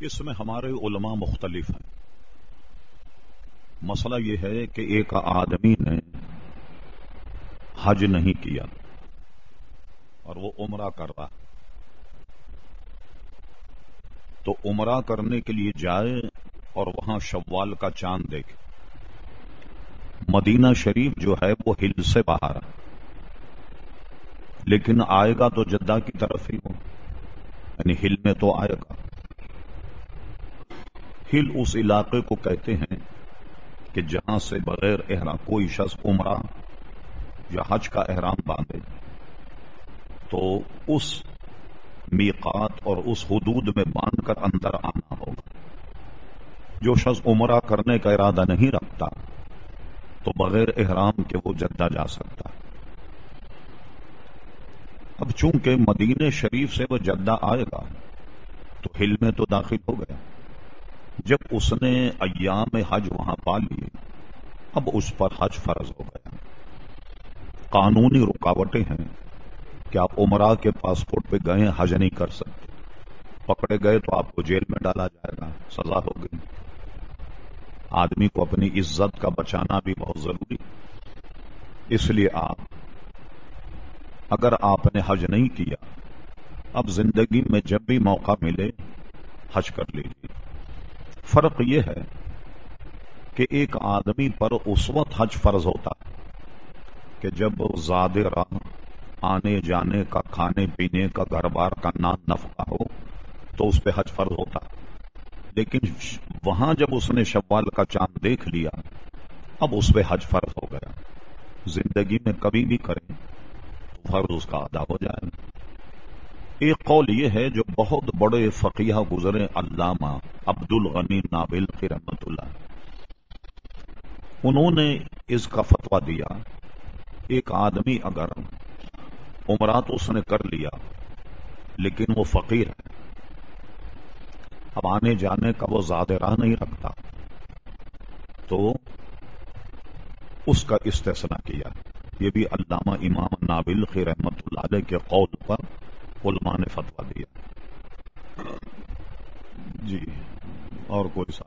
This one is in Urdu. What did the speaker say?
اس میں ہمارے علماء مختلف ہیں۔ مسئلہ یہ ہے کہ ایک آدمی نے حج نہیں کیا اور وہ عمرہ کر رہا تو عمرہ کرنے کے لیے جائے اور وہاں شوال کا چاند دیکھے۔ مدینہ شریف جو ہے وہ ہل سے باہر لیکن آئے گا تو جدہ کی طرف ہی ہو یعنی ہل میں تو آئے گا۔ ہل اس علاقے کو کہتے ہیں کہ جہاں سے بغیر احرام کوئی شخص عمرہ یا حج کا احرام باندھے، تو اس میقات اور اس حدود میں باندھ کر اندر آنا ہوگا۔ جو شخص عمرہ کرنے کا ارادہ نہیں رکھتا، تو بغیر احرام کے وہ جدہ جا سکتا۔ اب چونکہ مدینہ شریف سے وہ جدہ آئے گا، تو ہل میں تو داخل ہو گیا۔ جب اس نے ایام حج وہاں پا لیے، اب اس پر حج فرض ہو گیا۔ قانونی رکاوٹیں ہیں۔ کہ آپ عمرہ کے پاسپورٹ پہ گئے حج نہیں کر سکتے۔ پکڑے گئے تو آپ کو جیل میں ڈالا جائے گا۔ سزا ہو گئی۔ آدمی کو اپنی عزت کا بچانا بھی بہت ضروری اس لیے آپ، اگر آپ نے حج نہیں کیا، اب زندگی میں جب بھی موقع ملے، حج کر لیجیے فرق یہ ہے کہ ایک آدمی پر اس وقت حج فرض ہوتا کہ جب زیادہ راہ آنے جانے کا، کھانے پینے کا، گھر بار کا نان نفقہ ہو تو اس پہ حج فرض ہوتا لیکن وہاں جب اس نے شوال کا چاند دیکھ لیا اب اس پہ حج فرض ہو گیا۔ زندگی میں کبھی بھی کریں تو فرض اس کا ادا ہو جائے۔ ایک قول یہ ہے جو بہت بڑے فقیہ گزرے علامہ عبد الغنی نابل کی رحمت اللہ۔ انہوں نے اس کا فتوا دیا، ایک آدمی اگر عمرہ تو اس نے کر لیا، لیکن وہ فقیر ہے۔ اب آنے جانے کا وہ زیادہ راہ نہیں رکھتا۔ تو اس کا استثنا کیا۔ یہ بھی علامہ امام نابل کی رحمت اللہ علیہ کے قول پر علماء نے فتوا دیا۔ جی اور کوئی سا؟